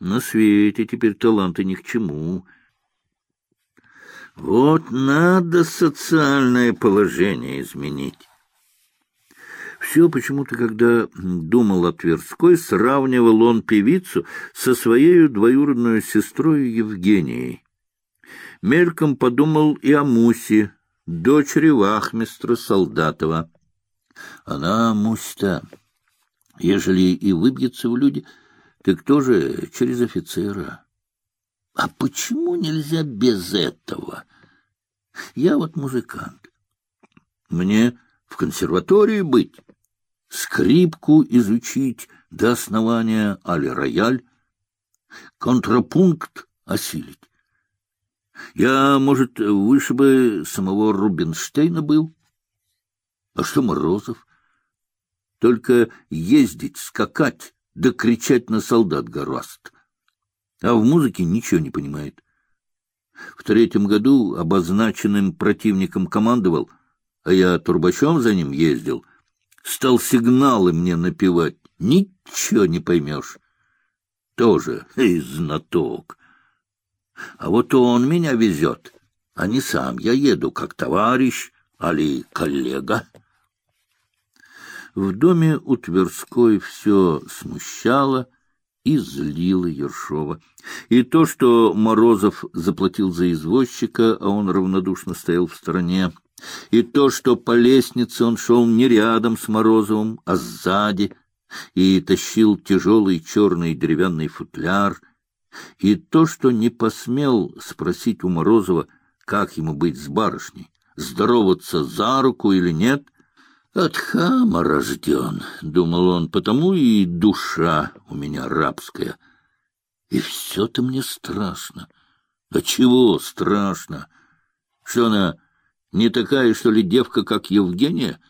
На свете теперь таланты ни к чему. Вот надо социальное положение изменить. Все почему-то, когда думал о Тверской, сравнивал он певицу со своей двоюродной сестрой Евгенией. Мельком подумал и о Мусе, дочери вахмистра Солдатова. Она, Мусь-то, ежели и выбьется в люди, так тоже через офицера. А почему нельзя без этого? Я вот музыкант. Мне в консерватории быть, скрипку изучить до основания, али рояль, контрапункт осилить. Я, может, выше бы самого Рубинштейна был. А что Морозов? Только ездить, скакать, да кричать на солдат гораст. А в музыке ничего не понимает. В третьем году обозначенным противником командовал, а я турбачом за ним ездил. Стал сигналы мне напевать. Ничего не поймешь. Тоже эй, знаток. А вот он меня везет, а не сам. Я еду как товарищ, али коллега. В доме у Тверской все смущало и злило Ершова. И то, что Морозов заплатил за извозчика, а он равнодушно стоял в стороне, и то, что по лестнице он шел не рядом с Морозовым, а сзади, и тащил тяжелый черный деревянный футляр, и то, что не посмел спросить у Морозова, как ему быть с барышней, здороваться за руку или нет — от хама рожден, — думал он, — потому и душа у меня рабская. И все-то мне страшно. Да чего страшно? Что она не такая, что ли, девка, как Евгения?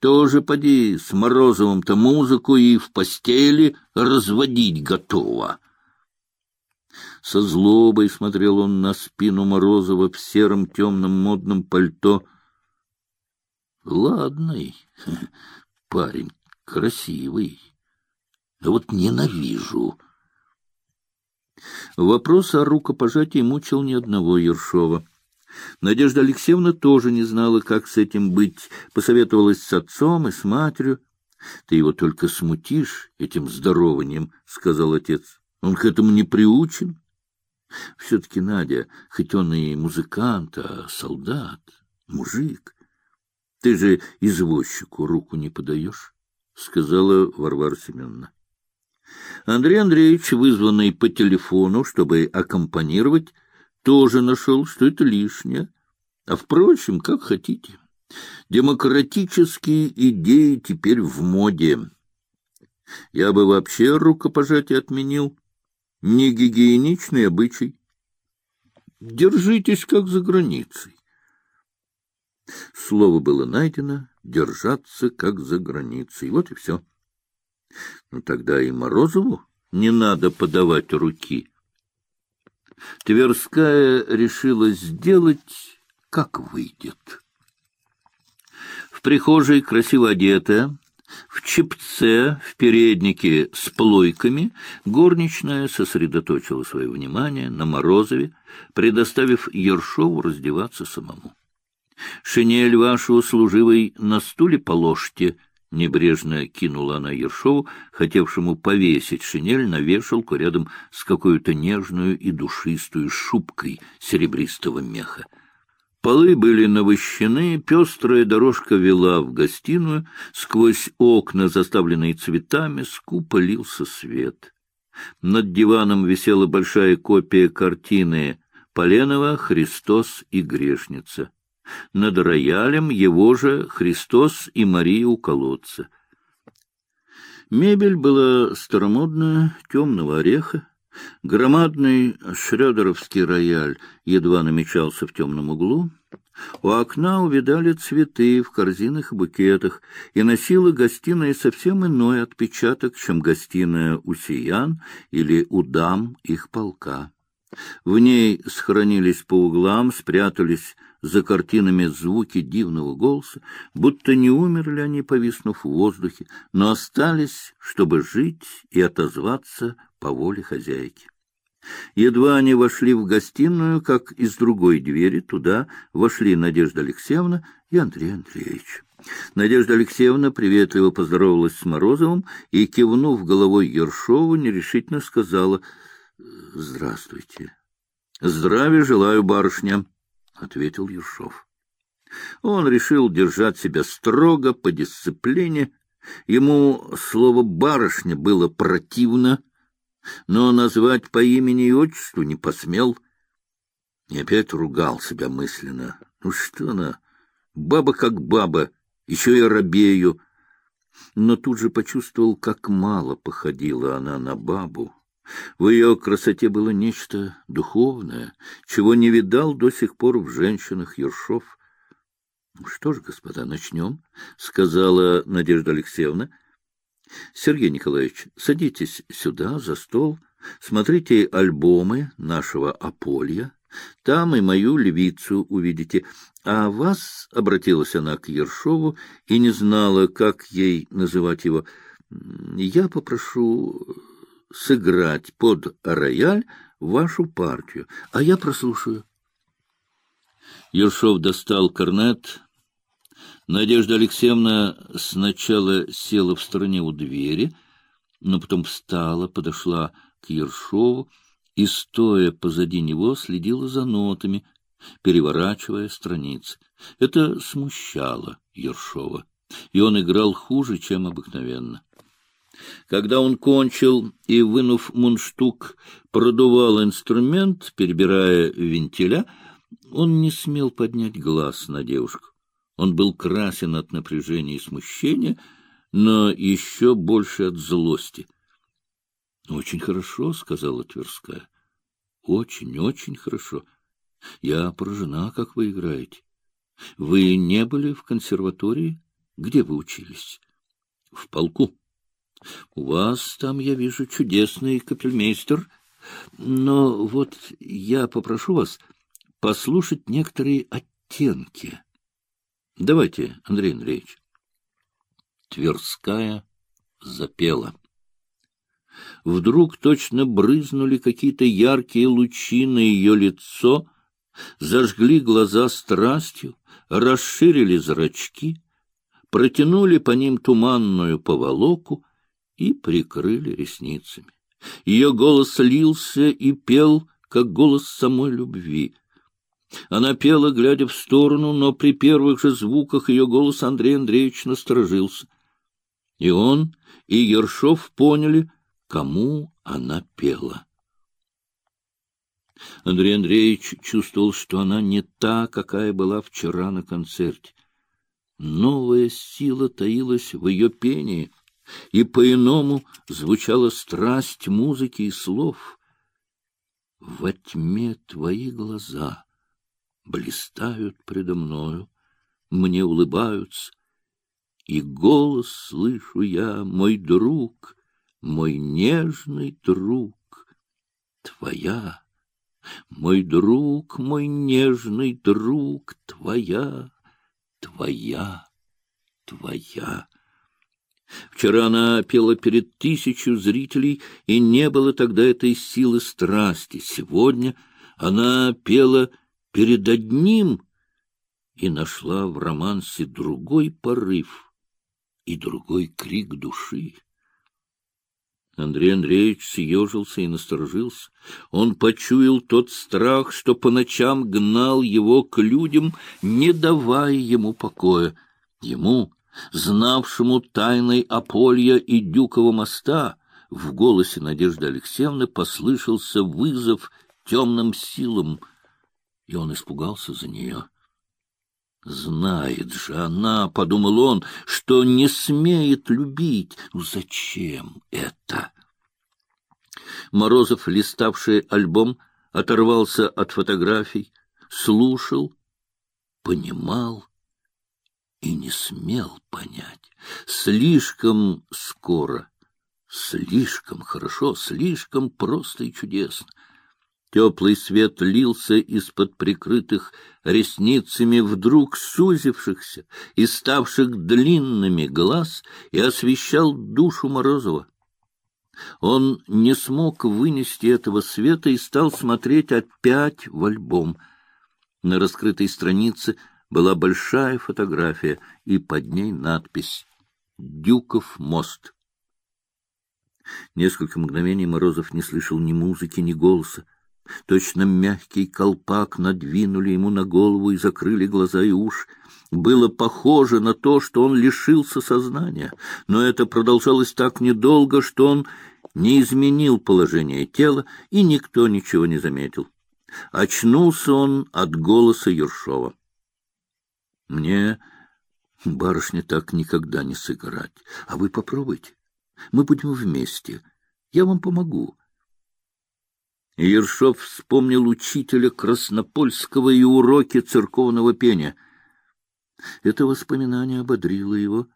Тоже, поди, с Морозовым-то музыку и в постели разводить готова. Со злобой смотрел он на спину Морозова в сером темном модном пальто — Ладный парень, красивый. Да вот ненавижу. Вопрос о рукопожатии мучил ни одного Ершова. Надежда Алексеевна тоже не знала, как с этим быть, посоветовалась с отцом и с матерью. — Ты его только смутишь этим здорованием, — сказал отец. — Он к этому не приучен. Все-таки Надя, хоть он и музыкант, а солдат, мужик — ты же извозчику руку не подаешь, — сказала Варвара Семеновна. Андрей Андреевич, вызванный по телефону, чтобы аккомпанировать, тоже нашел, что это лишнее. А, впрочем, как хотите. Демократические идеи теперь в моде. Я бы вообще рукопожатие отменил. Не гигиеничный обычай. Держитесь, как за границей. Слово было найдено — держаться, как за границей. Вот и все. Ну, тогда и Морозову не надо подавать руки. Тверская решила сделать, как выйдет. В прихожей, красиво одетая, в чепце, в переднике с плойками, горничная сосредоточила свое внимание на Морозове, предоставив Ершову раздеваться самому. Шинель вашу служивой на стуле положьте, — небрежно кинула она Ершову, хотевшему повесить шинель на вешалку рядом с какой-то нежную и душистую шубкой серебристого меха. Полы были навощены, пестрая дорожка вела в гостиную, сквозь окна, заставленные цветами, скупо лился свет. Над диваном висела большая копия картины Поленова «Христос и грешница» над роялем его же Христос и Мария у колодца. Мебель была старомодная, темного ореха. Громадный шрёдеровский рояль едва намечался в темном углу. У окна увидали цветы в корзинах и букетах, и носила гостиная совсем иной отпечаток, чем гостиная у сиян или у дам их полка. В ней схоронились по углам, спрятались за картинами звуки дивного голоса, будто не умерли они, повиснув в воздухе, но остались, чтобы жить и отозваться по воле хозяйки. Едва они вошли в гостиную, как из другой двери туда вошли Надежда Алексеевна и Андрей Андреевич. Надежда Алексеевна приветливо поздоровалась с Морозовым и, кивнув головой Ершову, нерешительно сказала «Здравствуйте». «Здравия желаю, барышня», — ответил Ершов. Он решил держать себя строго, по дисциплине. Ему слово «барышня» было противно, но назвать по имени и отчеству не посмел. И опять ругал себя мысленно. Ну что она, баба как баба, еще и рабею. Но тут же почувствовал, как мало походила она на бабу. В ее красоте было нечто духовное, чего не видал до сих пор в женщинах Ершов. — Что ж, господа, начнем, — сказала Надежда Алексеевна. — Сергей Николаевич, садитесь сюда, за стол, смотрите альбомы нашего Аполья. Там и мою левицу увидите. А вас, — обратилась она к Ершову и не знала, как ей называть его, — я попрошу сыграть под рояль вашу партию, а я прослушаю. Ершов достал корнет. Надежда Алексеевна сначала села в стороне у двери, но потом встала, подошла к Ершову и, стоя позади него, следила за нотами, переворачивая страницы. Это смущало Ершова, и он играл хуже, чем обыкновенно. Когда он кончил и, вынув мундштук, продувал инструмент, перебирая вентиля, он не смел поднять глаз на девушку. Он был красен от напряжения и смущения, но еще больше от злости. — Очень хорошо, — сказала Тверская. — Очень, очень хорошо. Я поражена, как вы играете. Вы не были в консерватории? Где вы учились? — В полку. У вас там, я вижу, чудесный капельмейстер. Но вот я попрошу вас послушать некоторые оттенки. Давайте, Андрей Андреевич. Тверская запела. Вдруг точно брызнули какие-то яркие лучи на ее лицо, зажгли глаза страстью, расширили зрачки, протянули по ним туманную поволоку, и прикрыли ресницами. Ее голос лился и пел, как голос самой любви. Она пела, глядя в сторону, но при первых же звуках ее голос Андрей Андреевич насторожился. И он, и Ершов поняли, кому она пела. Андрей Андреевич чувствовал, что она не та, какая была вчера на концерте. Новая сила таилась в ее пении — и по-иному звучала страсть музыки и слов. Во тьме твои глаза блистают предо мною, мне улыбаются, и голос слышу я, мой друг, мой нежный друг, твоя, мой друг, мой нежный друг, твоя, твоя, твоя. Вчера она пела перед тысячу зрителей, и не было тогда этой силы страсти. Сегодня она пела перед одним и нашла в романсе другой порыв и другой крик души. Андрей Андреевич съежился и насторожился. Он почуял тот страх, что по ночам гнал его к людям, не давая ему покоя. Ему, знавшему тайной Аполья и Дюкова моста, в голосе Надежды Алексеевны послышался вызов темным силам, и он испугался за нее. Знает же она, — подумал он, — что не смеет любить. Ну зачем это? Морозов, листавший альбом, оторвался от фотографий, слушал, понимал и не смел понять. Слишком скоро, слишком хорошо, слишком просто и чудесно. Теплый свет лился из-под прикрытых ресницами вдруг сузившихся и ставших длинными глаз и освещал душу Морозова. Он не смог вынести этого света и стал смотреть опять в альбом. На раскрытой странице была большая фотография, и под ней надпись «Дюков мост». Несколько мгновений Морозов не слышал ни музыки, ни голоса. Точно мягкий колпак надвинули ему на голову и закрыли глаза и уши. Было похоже на то, что он лишился сознания, но это продолжалось так недолго, что он не изменил положение тела, и никто ничего не заметил. Очнулся он от голоса Ершова. — Мне, барышня, так никогда не сыграть. А вы попробуйте. Мы будем вместе. Я вам помогу. Ершов вспомнил учителя Краснопольского и уроки церковного пения. Это воспоминание ободрило его.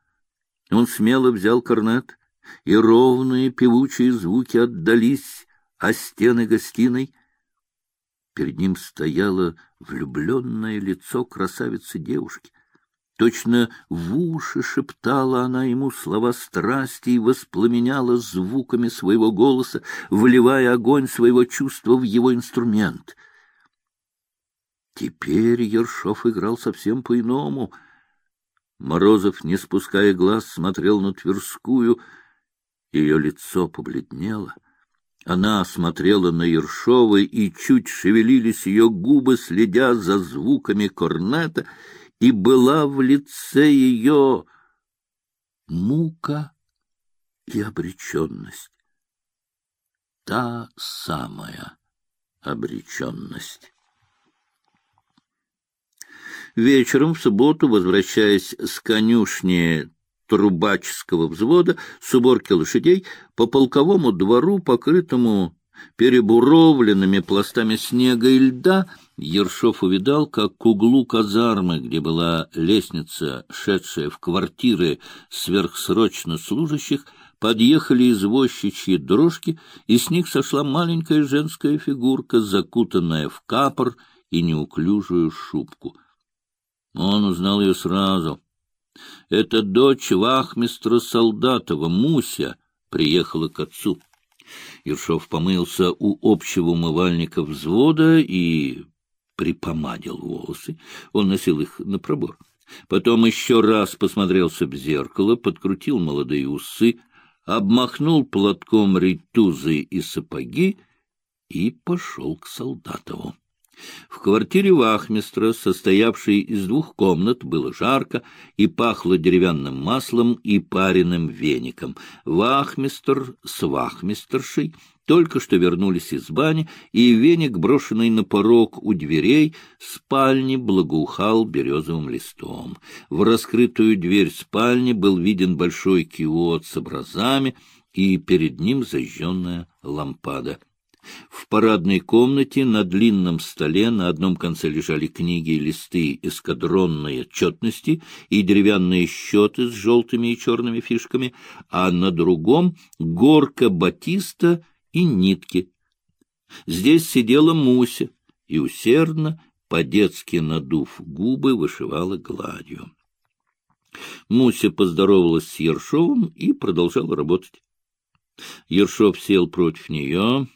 Он смело взял корнет, и ровные певучие звуки отдались о стены гостиной. Перед ним стояло влюбленное лицо красавицы девушки. Точно в уши шептала она ему слова страсти и воспламеняла звуками своего голоса, вливая огонь своего чувства в его инструмент. Теперь Ершов играл совсем по-иному. Морозов, не спуская глаз, смотрел на Тверскую. Ее лицо побледнело. Она смотрела на Ершова, и чуть шевелились ее губы, следя за звуками корнета — и была в лице ее мука и обреченность. Та самая обреченность. Вечером в субботу, возвращаясь с конюшни трубаческого взвода с уборки лошадей по полковому двору, покрытому перебуровленными пластами снега и льда, Ершов увидал, как к углу казармы, где была лестница, шедшая в квартиры сверхсрочно служащих, подъехали извозчичьи дрожки, и с них сошла маленькая женская фигурка, закутанная в капор и неуклюжую шубку. Он узнал ее сразу. Это дочь вахмистра Солдатова, Муся, приехала к отцу. Ершов помылся у общего умывальника взвода и припомадил волосы. Он носил их на пробор. Потом еще раз посмотрелся в зеркало, подкрутил молодые усы, обмахнул платком ритузы и сапоги и пошел к Солдатову. В квартире вахмистра, состоявшей из двух комнат, было жарко и пахло деревянным маслом и пареным веником. Вахмистр с вахмистершей только что вернулись из бани, и веник, брошенный на порог у дверей, спальни благоухал березовым листом. В раскрытую дверь спальни был виден большой киот с образами, и перед ним зажженная лампада. В парадной комнате на длинном столе на одном конце лежали книги и листы эскадронной отчетности и деревянные счеты с желтыми и черными фишками, а на другом — горка батиста и нитки. Здесь сидела Муся и усердно, по-детски надув губы, вышивала гладью. Муся поздоровалась с Ершовым и продолжала работать. Ершов сел против нее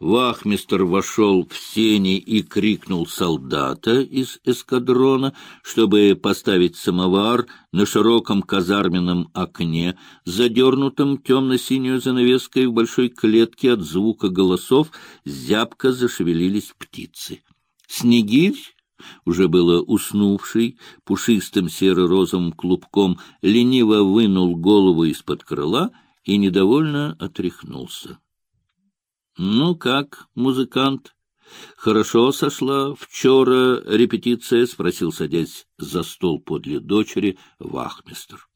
Вахмистр вошел в сени и крикнул солдата из эскадрона, чтобы поставить самовар на широком казарменном окне, задернутом темно-синюю занавеской в большой клетке от звука голосов, зябко зашевелились птицы. Снегирь, уже было уснувший, пушистым серо-розовым клубком, лениво вынул голову из-под крыла и недовольно отряхнулся. Ну как, музыкант? Хорошо сошла вчера репетиция, спросил, садясь за стол подле дочери вахмистр.